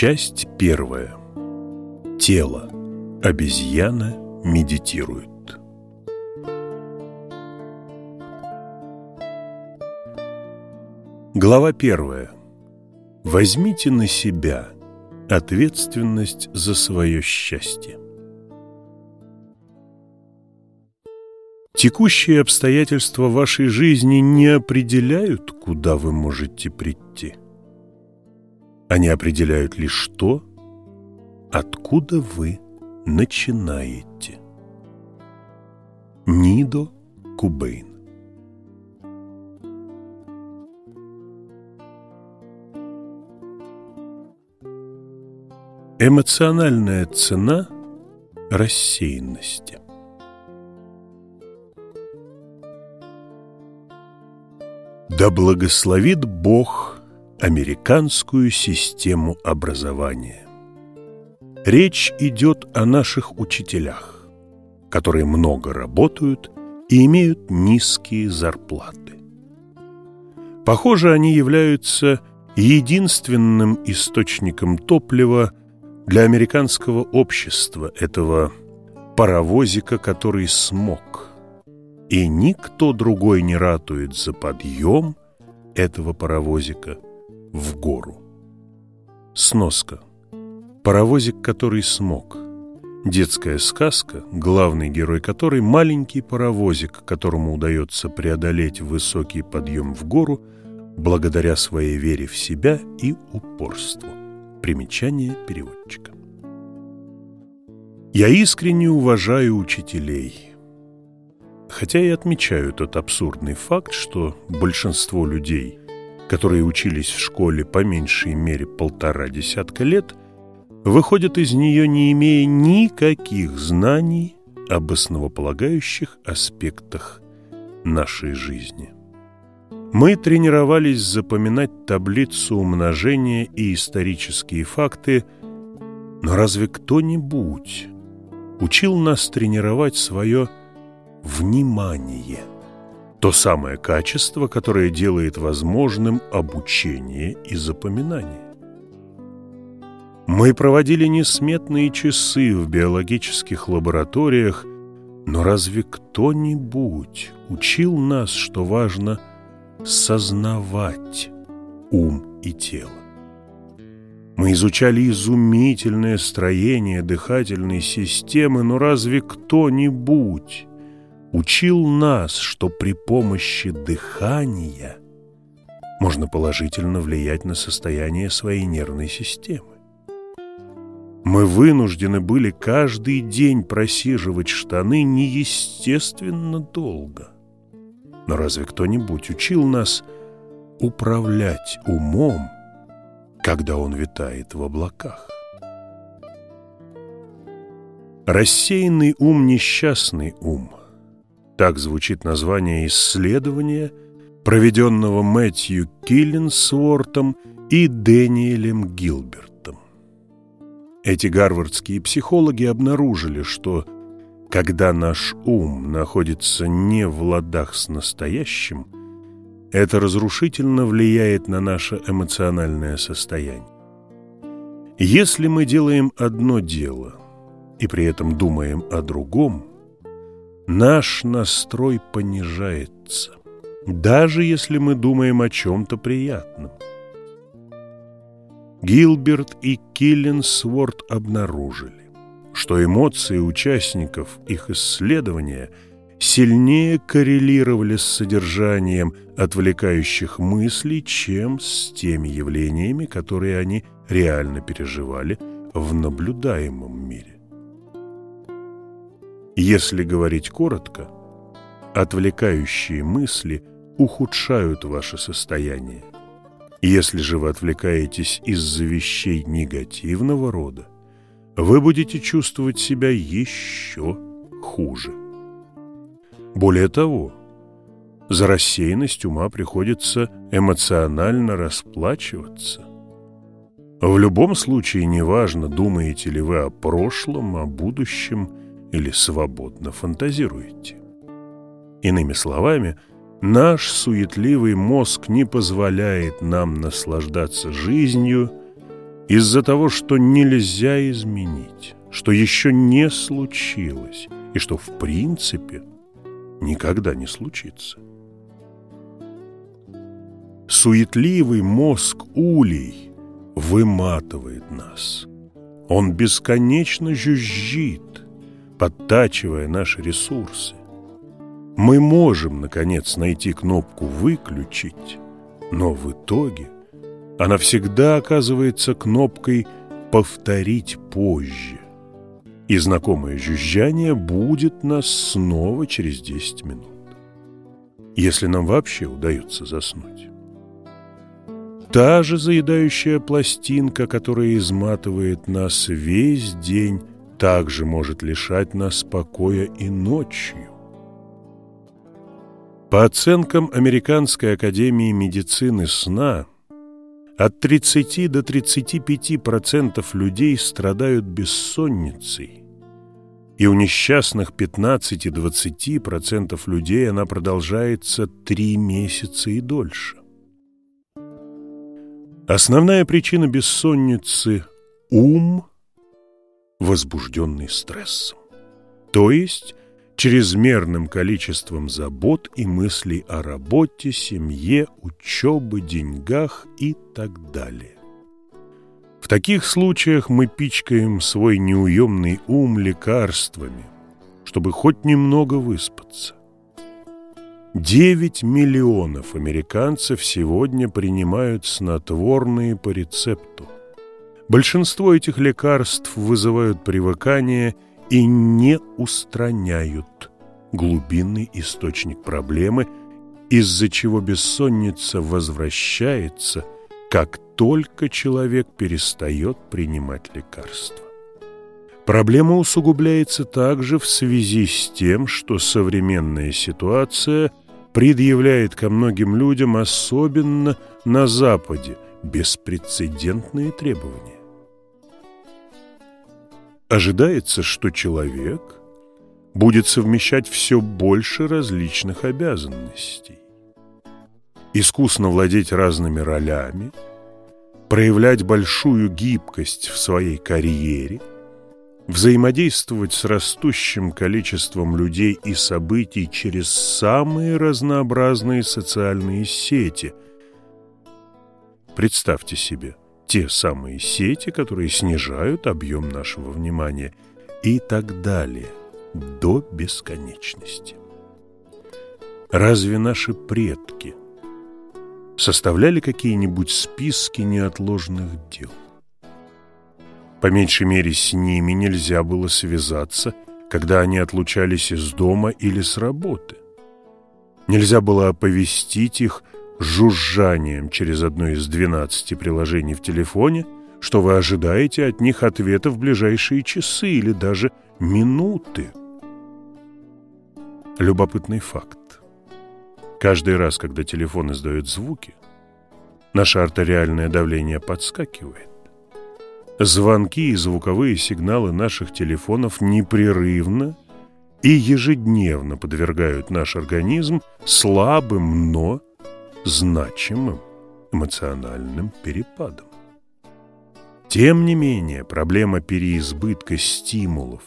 Часть первая. Тело. Обезьяна медитирует. Глава первая. Возьмите на себя ответственность за свое счастье. Текущие обстоятельства вашей жизни не определяют, куда вы можете прийти. Они определяют лишь то, откуда вы начинаете. Нидо Кубейн Эмоциональная цена рассеянности Да благословит Бог американскую систему образования. Речь идет о наших учителях, которые много работают и имеют низкие зарплаты. Похоже, они являются единственным источником топлива для американского общества, этого паровозика, который смог – и никто другой не ратует за подъем этого паровозика в гору. Сноска. Паровозик, который смог. Детская сказка, главный герой которой – маленький паровозик, которому удается преодолеть высокий подъем в гору благодаря своей вере в себя и упорству. Примечание переводчика. Я искренне уважаю учителей – Хотя и отмечаю тот абсурдный факт, что большинство людей, которые учились в школе по меньшей мере полтора десятка лет, выходят из нее, не имея никаких знаний об основополагающих аспектах нашей жизни. Мы тренировались запоминать таблицу умножения и исторические факты, но разве кто-нибудь учил нас тренировать свое внимание. То самое качество, которое делает возможным обучение и запоминание. Мы проводили несметные часы в биологических лабораториях, но разве кто-нибудь учил нас, что важно сознавать ум и тело? Мы изучали изумительное строение дыхательной системы, но разве кто-нибудь учил нас, что при помощи дыхания можно положительно влиять на состояние своей нервной системы. Мы вынуждены были каждый день просиживать штаны неестественно долго. Но разве кто-нибудь учил нас управлять умом, когда он витает в облаках? Рассеянный ум – несчастный ум – так звучит название исследования, проведенного Мэтью Киллинсвортом и Дэниелем Гилбертом. Эти гарвардские психологи обнаружили, что когда наш ум находится не в ладах с настоящим, это разрушительно влияет на наше эмоциональное состояние. Если мы делаем одно дело и при этом думаем о другом, наш настрой понижается, даже если мы думаем о чем-то приятном. Гилберт и Киллинсворт обнаружили, что эмоции участников их исследования сильнее коррелировали с содержанием отвлекающих мыслей, чем с теми явлениями, которые они реально переживали в наблюдаемом мире. Если говорить коротко, отвлекающие мысли ухудшают ваше состояние. Если же вы отвлекаетесь из-за вещей негативного рода, вы будете чувствовать себя еще хуже. Более того, за рассеянность ума приходится эмоционально расплачиваться. В любом случае, неважно, думаете ли вы о прошлом, о будущем – или свободно фантазируете. Иными словами, наш суетливый мозг не позволяет нам наслаждаться жизнью, из-за того, что нельзя изменить, что еще не случилось и что в принципе никогда не случится. Суетливый мозг улей выматывает нас. Он бесконечно жужжит, подтачивая наши ресурсы. Мы можем, наконец, найти кнопку «Выключить», но в итоге она всегда оказывается кнопкой «Повторить позже». И знакомое жужжание будет нас снова через 10 минут. Если нам вообще удается заснуть. Та же заедающая пластинка, которая изматывает нас весь день, также может лишать нас покоя и ночью. По оценкам Американской академии медицины сна, от 30 до 35% людей страдают бессонницей, и у несчастных 15-20% людей она продолжается 3 месяца и дольше. Основная причина бессонницы – ум, возбужденный стрессом. То есть чрезмерным количеством забот и мыслей о работе, семье, учебе, деньгах и так далее. В таких случаях мы пичкаем свой неуемный ум лекарствами, чтобы хоть немного выспаться. 9 миллионов американцев сегодня принимают снотворные по рецепту. Большинство этих лекарств вызывают привыкание и не устраняют глубинный источник проблемы, из-за чего бессонница возвращается, как только человек перестает принимать лекарства. Проблема усугубляется также в связи с тем, что современная ситуация предъявляет ко многим людям, особенно на Западе, беспрецедентные требования. Ожидается, что человек будет совмещать все больше различных обязанностей. Искусно владеть разными ролями, проявлять большую гибкость в своей карьере – взаимодействовать с растущим количеством людей и событий через самые разнообразные социальные сети. Представьте себе те самые сети, которые снижают объем нашего внимания и так далее до бесконечности. Разве наши предки составляли какие-нибудь списки неотложных дел? По меньшей мере, с ними нельзя было связаться, когда они отлучались из дома или с работы. Нельзя было оповестить их жужжанием через одно из 12 приложений в телефоне, что вы ожидаете от них ответа в ближайшие часы или даже минуты. Любопытный факт. Каждый раз, когда телефон издает звуки, наше артериальное давление подскакивает. Звонки и звуковые сигналы наших телефонов непрерывно и ежедневно подвергают наш организм слабым, но значимым эмоциональным перепадам. Тем не менее, проблема переизбытка стимулов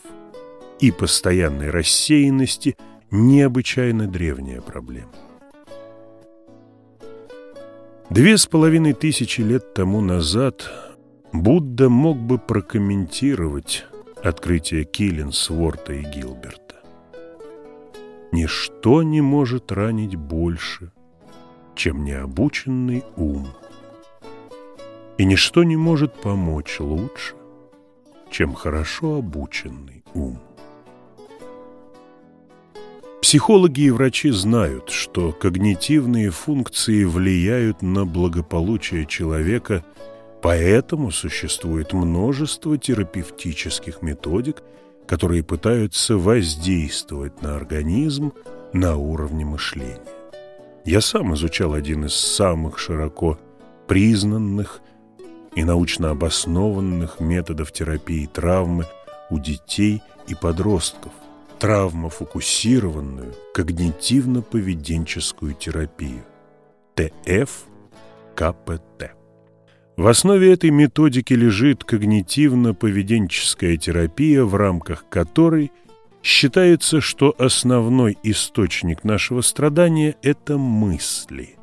и постоянной рассеянности необычайно древняя проблема. Две с половиной тысячи лет тому назад Будда мог бы прокомментировать открытие Киллинсворта и Гилберта. Ничто не может ранить больше, чем необученный ум. И ничто не может помочь лучше, чем хорошо обученный ум. Психологи и врачи знают, что когнитивные функции влияют на благополучие человека – Поэтому существует множество терапевтических методик, которые пытаются воздействовать на организм на уровне мышления. Я сам изучал один из самых широко признанных и научно обоснованных методов терапии травмы у детей и подростков – травмофокусированную когнитивно-поведенческую терапию – ТФ-КПТ. В основе этой методики лежит когнитивно-поведенческая терапия, в рамках которой считается, что основной источник нашего страдания – это мысли.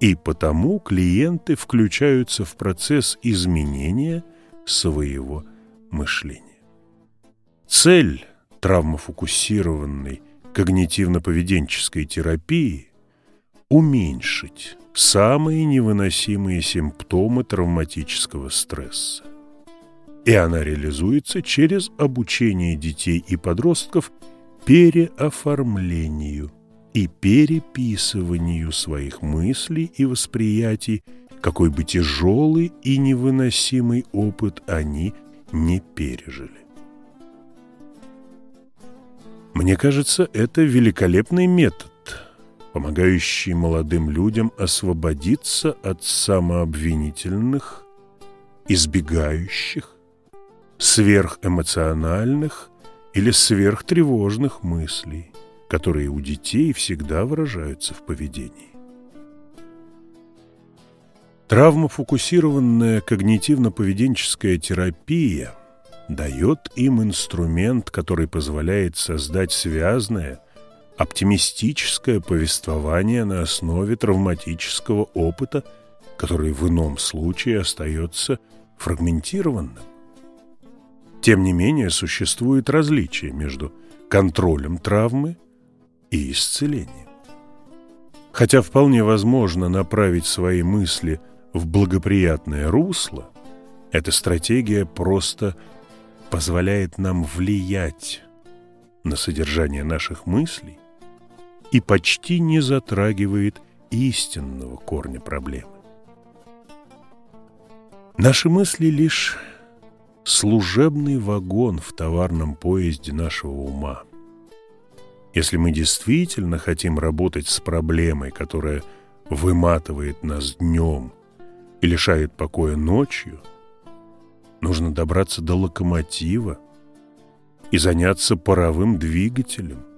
И потому клиенты включаются в процесс изменения своего мышления. Цель травмофокусированной когнитивно-поведенческой терапии – уменьшить самые невыносимые симптомы травматического стресса. И она реализуется через обучение детей и подростков переоформлению и переписыванию своих мыслей и восприятий, какой бы тяжелый и невыносимый опыт они не пережили. Мне кажется, это великолепный метод, помогающий молодым людям освободиться от самообвинительных, избегающих, сверхэмоциональных или сверхтревожных мыслей, которые у детей всегда выражаются в поведении. Травмофокусированная когнитивно-поведенческая терапия дает им инструмент, который позволяет создать связное, оптимистическое повествование на основе травматического опыта, который в ином случае остается фрагментированным. Тем не менее, существует различие между контролем травмы и исцелением. Хотя вполне возможно направить свои мысли в благоприятное русло, эта стратегия просто позволяет нам влиять на содержание наших мыслей и почти не затрагивает истинного корня проблемы. Наши мысли лишь служебный вагон в товарном поезде нашего ума. Если мы действительно хотим работать с проблемой, которая выматывает нас днем и лишает покоя ночью, нужно добраться до локомотива и заняться паровым двигателем –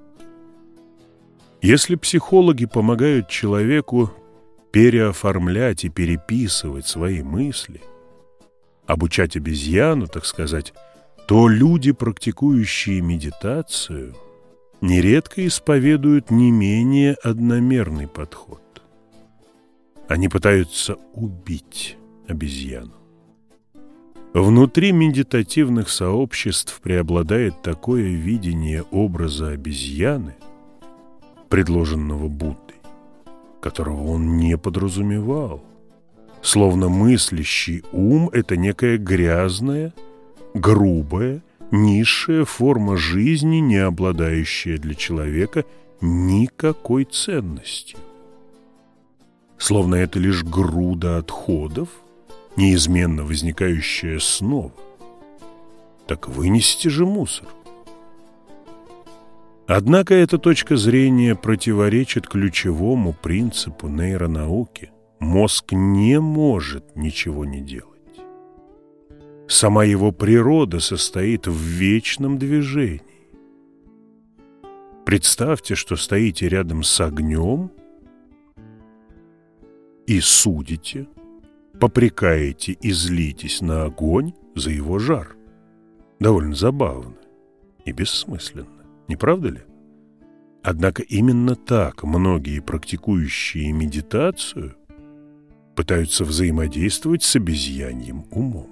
если психологи помогают человеку переоформлять и переписывать свои мысли, обучать обезьяну, так сказать, то люди, практикующие медитацию, нередко исповедуют не менее одномерный подход. Они пытаются убить обезьяну. Внутри медитативных сообществ преобладает такое видение образа обезьяны – предложенного Буддой, которого он не подразумевал. Словно мыслящий ум – это некая грязная, грубая, низшая форма жизни, не обладающая для человека никакой ценностью. Словно это лишь груда отходов, неизменно возникающая снова. Так вынести же мусор. Однако эта точка зрения противоречит ключевому принципу нейронауки. Мозг не может ничего не делать. Сама его природа состоит в вечном движении. Представьте, что стоите рядом с огнем и судите, попрекаете и злитесь на огонь за его жар. Довольно забавно и бессмысленно. Не правда ли? Однако именно так многие практикующие медитацию пытаются взаимодействовать с обезьяньим умом.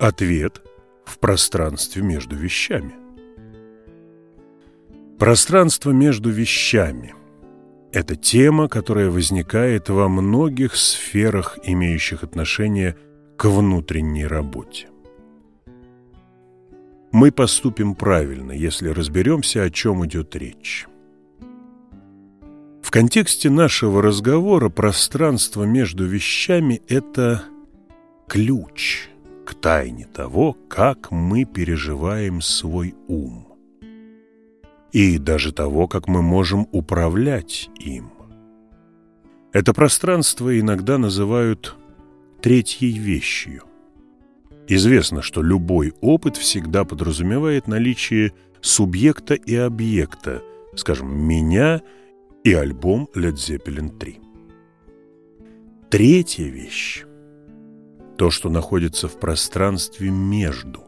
Ответ в пространстве между вещами. Пространство между вещами – это тема, которая возникает во многих сферах, имеющих отношение к внутренней работе. Мы поступим правильно, если разберемся, о чем идет речь. В контексте нашего разговора пространство между вещами – это ключ к тайне того, как мы переживаем свой ум и даже того, как мы можем управлять им. Это пространство иногда называют третьей вещью. Известно, что любой опыт всегда подразумевает наличие субъекта и объекта, скажем, меня и альбом Led Zeppelin 3. Третья вещь – то, что находится в пространстве между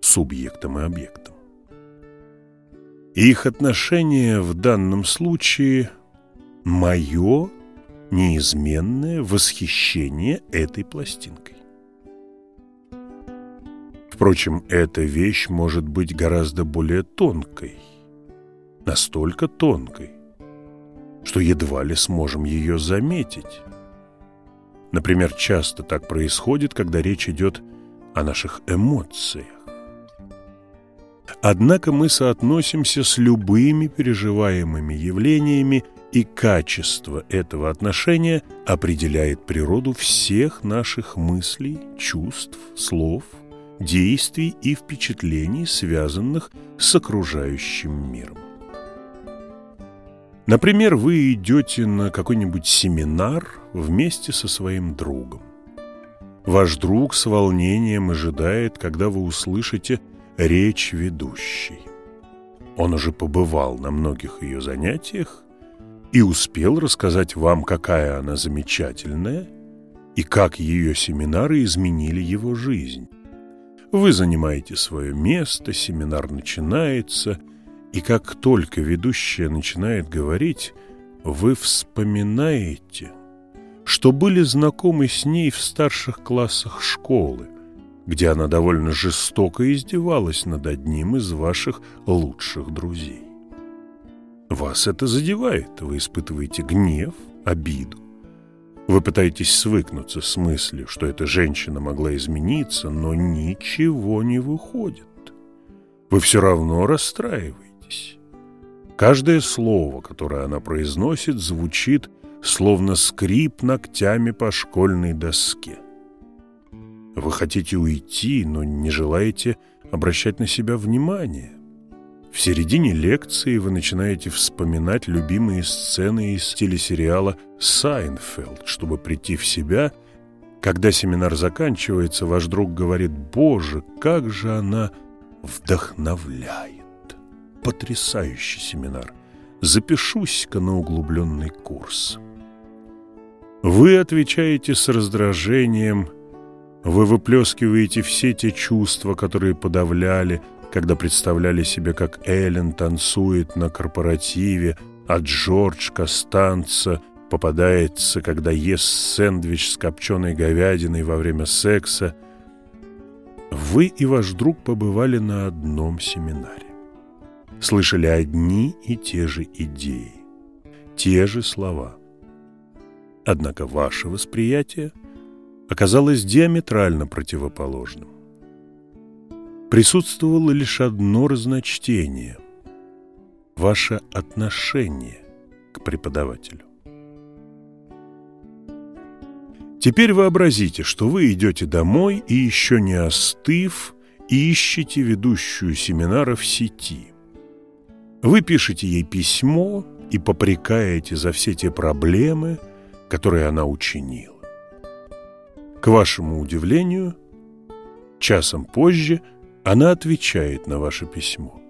субъектом и объектом. Их отношение в данном случае – мое неизменное восхищение этой пластинкой. Впрочем, эта вещь может быть гораздо более тонкой, настолько тонкой, что едва ли сможем ее заметить. Например, часто так происходит, когда речь идет о наших эмоциях. Однако мы соотносимся с любыми переживаемыми явлениями, и качество этого отношения определяет природу всех наших мыслей, чувств, слов, действий и впечатлений, связанных с окружающим миром. Например, вы идете на какой-нибудь семинар вместе со своим другом. Ваш друг с волнением ожидает, когда вы услышите речь ведущей. Он уже побывал на многих ее занятиях и успел рассказать вам, какая она замечательная и как ее семинары изменили его жизнь. Вы занимаете свое место, семинар начинается, и как только ведущая начинает говорить, вы вспоминаете, что были знакомы с ней в старших классах школы, где она довольно жестоко издевалась над одним из ваших лучших друзей. Вас это задевает, вы испытываете гнев, обиду. Вы пытаетесь свыкнуться с мыслью, что эта женщина могла измениться, но ничего не выходит. Вы все равно расстраиваетесь. Каждое слово, которое она произносит, звучит, словно скрип ногтями по школьной доске. Вы хотите уйти, но не желаете обращать на себя внимание. В середине лекции вы начинаете вспоминать любимые сцены из телесериала «Сайнфелд», чтобы прийти в себя. Когда семинар заканчивается, ваш друг говорит «Боже, как же она вдохновляет!» Потрясающий семинар. Запишусь-ка на углубленный курс. Вы отвечаете с раздражением – вы выплескиваете все те чувства, которые подавляли, когда представляли себе, как Эллен танцует на корпоративе, а Джордж Костанца попадается, когда ест сэндвич с копченой говядиной во время секса. Вы и ваш друг побывали на одном семинаре. Слышали одни и те же идеи, те же слова. Однако ваше восприятие – оказалось диаметрально противоположным. Присутствовало лишь одно разночтение – ваше отношение к преподавателю. Теперь вообразите, что вы идете домой и еще не остыв, ищете ведущую семинара в сети. Вы пишете ей письмо и попрекаете за все те проблемы, которые она учинила. К вашему удивлению, часом позже она отвечает на ваше письмо.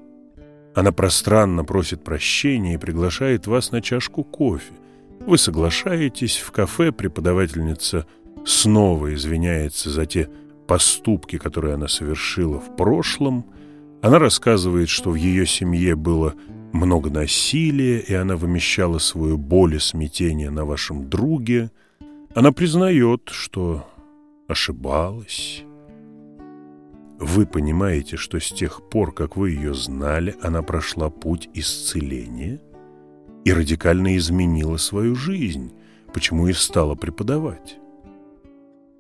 Она пространно просит прощения и приглашает вас на чашку кофе. Вы соглашаетесь, в кафе преподавательница снова извиняется за те поступки, которые она совершила в прошлом. Она рассказывает, что в ее семье было много насилия, и она вымещала свою боль и смятение на вашем друге. Она признает, что ошибалась. Вы понимаете, что с тех пор, как вы ее знали, она прошла путь исцеления и радикально изменила свою жизнь, почему и стала преподавать.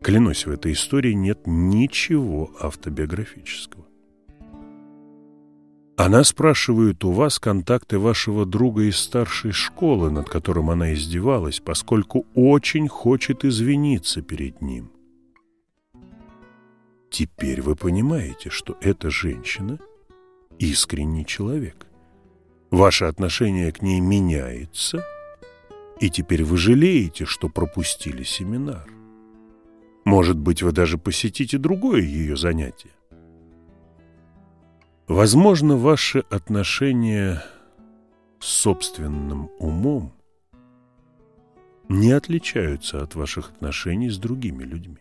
Клянусь, в этой истории нет ничего автобиографического. Она спрашивает у вас контакты вашего друга из старшей школы, над которым она издевалась, поскольку очень хочет извиниться перед ним. Теперь вы понимаете, что эта женщина – искренний человек. Ваше отношение к ней меняется, и теперь вы жалеете, что пропустили семинар. Может быть, вы даже посетите другое ее занятие. Возможно, ваши отношения с собственным умом не отличаются от ваших отношений с другими людьми.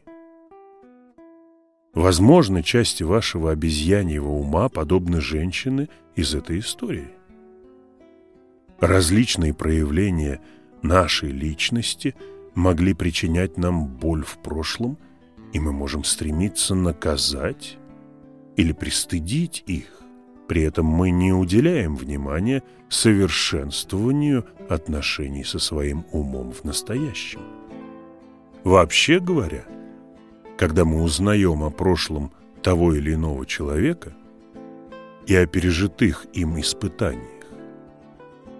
Возможно, части вашего обезьяньего ума подобны женщины из этой истории. Различные проявления нашей личности могли причинять нам боль в прошлом, и мы можем стремиться наказать или пристыдить их. При этом мы не уделяем внимания совершенствованию отношений со своим умом в настоящем. Вообще говоря, когда мы узнаем о прошлом того или иного человека и о пережитых им испытаниях,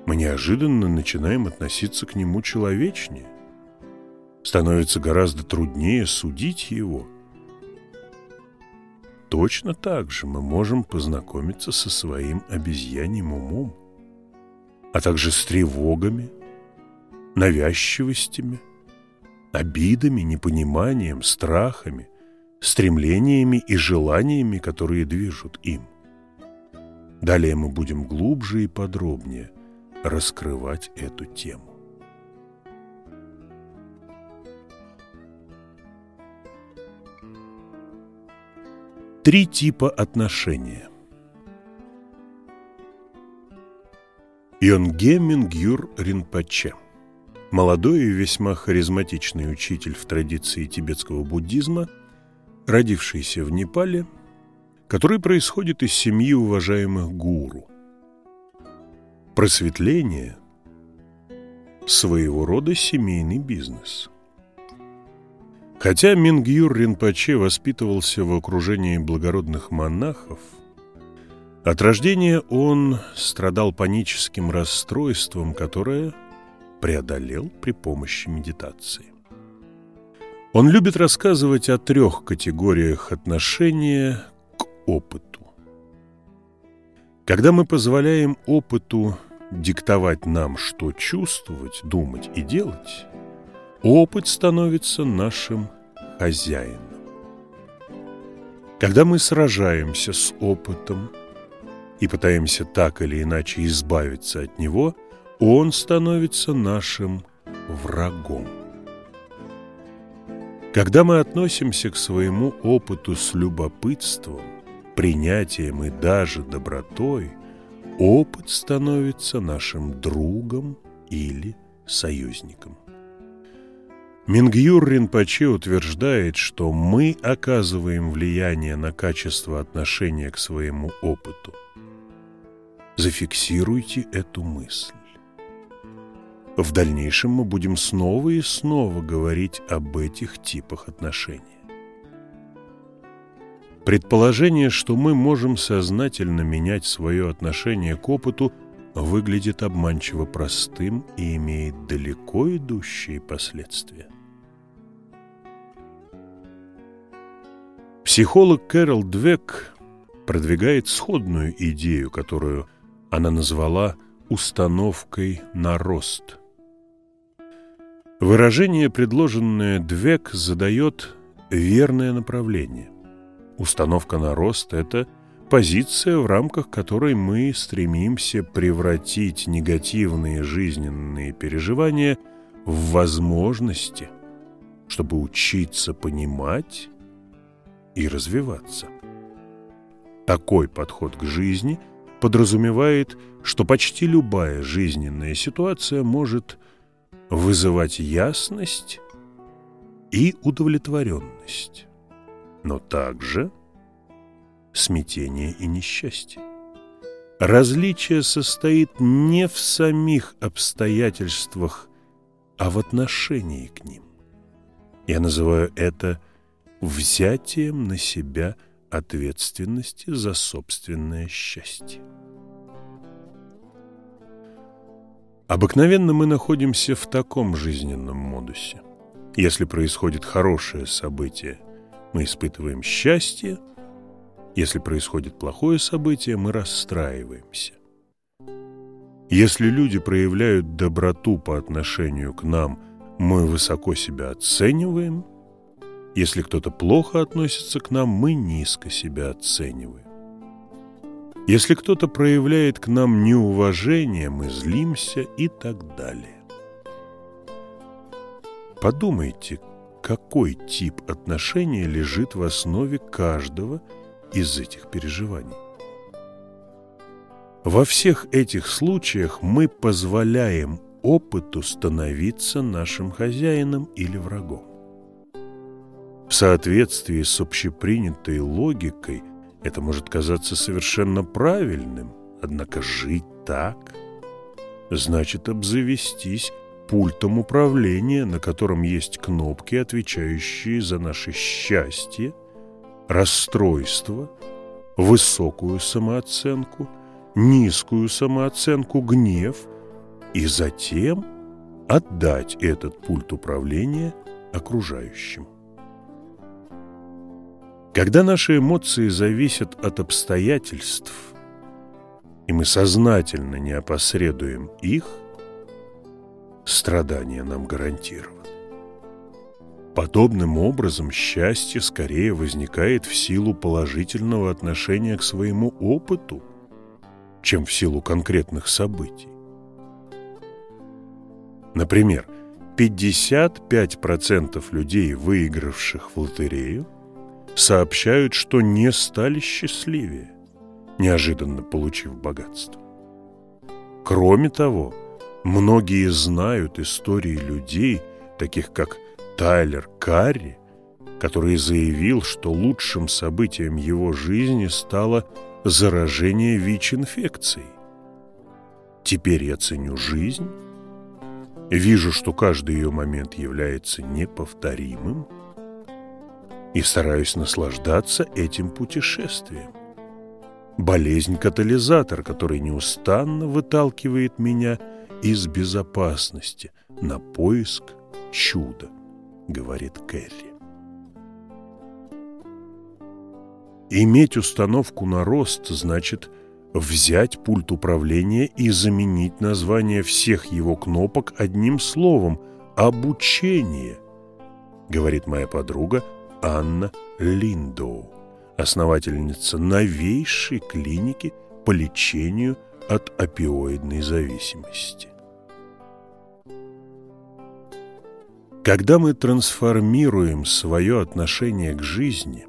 мы неожиданно начинаем относиться к нему человечнее. Становится гораздо труднее судить его. Точно так же мы можем познакомиться со своим обезьяньим умом, а также с тревогами, навязчивостями – обидами, непониманием, страхами, стремлениями и желаниями, которые движут им. Далее мы будем глубже и подробнее раскрывать эту тему. Три типа отношения. Йонге Мингюр Ринпоче молодой и весьма харизматичный учитель в традиции тибетского буддизма, родившийся в Непале, который происходит из семьи уважаемых гуру. Просветление – своего рода семейный бизнес. Хотя Мингюр Ринпоче воспитывался в окружении благородных монахов, от рождения он страдал паническим расстройством, которое – преодолел при помощи медитации. Он любит рассказывать о трех категориях отношения к опыту. Когда мы позволяем опыту диктовать нам, что чувствовать, думать и делать, опыт становится нашим хозяином. Когда мы сражаемся с опытом и пытаемся так или иначе избавиться от него – он становится нашим врагом. Когда мы относимся к своему опыту с любопытством, принятием и даже добротой, опыт становится нашим другом или союзником. Мингюр Ринпоче утверждает, что мы оказываем влияние на качество отношения к своему опыту. Зафиксируйте эту мысль. В дальнейшем мы будем снова и снова говорить об этих типах отношений. Предположение, что мы можем сознательно менять свое отношение к опыту, выглядит обманчиво простым и имеет далеко идущие последствия. Психолог Кэрол Двек продвигает сходную идею, которую она назвала «установкой на рост». Выражение, предложенное Двек, задает верное направление. Установка на рост – это позиция, в рамках которой мы стремимся превратить негативные жизненные переживания в возможности, чтобы учиться понимать и развиваться. Такой подход к жизни подразумевает, что почти любая жизненная ситуация может вызывать ясность и удовлетворенность, но также смятение и несчастье. Различие состоит не в самих обстоятельствах, а в отношении к ним. Я называю это взятием на себя ответственности за собственное счастье. Обыкновенно мы находимся в таком жизненном модусе. Если происходит хорошее событие, мы испытываем счастье. Если происходит плохое событие, мы расстраиваемся. Если люди проявляют доброту по отношению к нам, мы высоко себя оцениваем. Если кто-то плохо относится к нам, мы низко себя оцениваем. Если кто-то проявляет к нам неуважение, мы злимся и так далее. Подумайте, какой тип отношения лежит в основе каждого из этих переживаний. Во всех этих случаях мы позволяем опыту становиться нашим хозяином или врагом. В соответствии с общепринятой логикой это может казаться совершенно правильным, однако жить так значит обзавестись пультом управления, на котором есть кнопки, отвечающие за наше счастье, расстройство, высокую самооценку, низкую самооценку, гнев, и затем отдать этот пульт управления окружающим. Когда наши эмоции зависят от обстоятельств, и мы сознательно не опосредуем их, страдания нам гарантированы. Подобным образом счастье скорее возникает в силу положительного отношения к своему опыту, чем в силу конкретных событий. Например, 55% людей, выигравших в лотерею, сообщают, что не стали счастливее, неожиданно получив богатство. Кроме того, многие знают истории людей, таких как Тайлер Карри, который заявил, что лучшим событием его жизни стало заражение ВИЧ-инфекцией. Теперь я ценю жизнь, вижу, что каждый ее момент является неповторимым, и стараюсь наслаждаться этим путешествием. Болезнь – катализатор, который неустанно выталкивает меня из безопасности на поиск чуда, говорит Келли. Иметь установку на рост значит взять пульт управления и заменить название всех его кнопок одним словом – обучение, говорит моя подруга Анна Линдоу, основательница новейшей клиники по лечению от опиоидной зависимости. Когда мы трансформируем свое отношение к жизни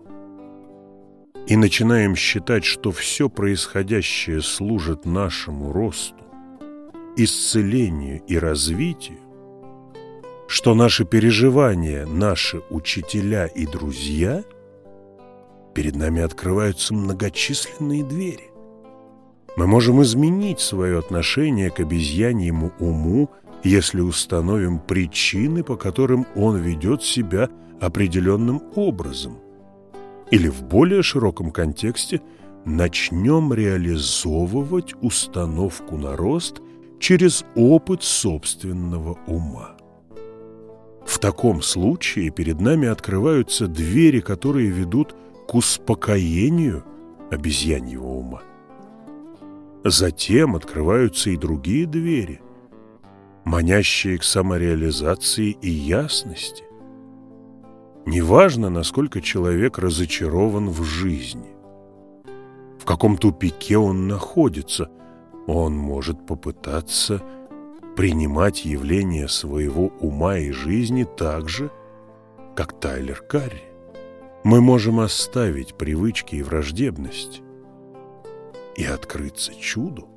и начинаем считать, что все происходящее служит нашему росту, исцелению и развитию, что наши переживания, наши учителя и друзья, перед нами открываются многочисленные двери. Мы можем изменить свое отношение к обезьяньему уму, если установим причины, по которым он ведет себя определенным образом. Или в более широком контексте начнем реализовывать установку на рост через опыт собственного ума. В таком случае перед нами открываются двери, которые ведут к успокоению обезьяньего ума. Затем открываются и другие двери, манящие к самореализации и ясности. Неважно, насколько человек разочарован в жизни, в каком тупике он находится, он может попытаться принимать явления своего ума и жизни так же, как Тайлер Карри. Мы можем оставить привычки и враждебность и открыться чуду.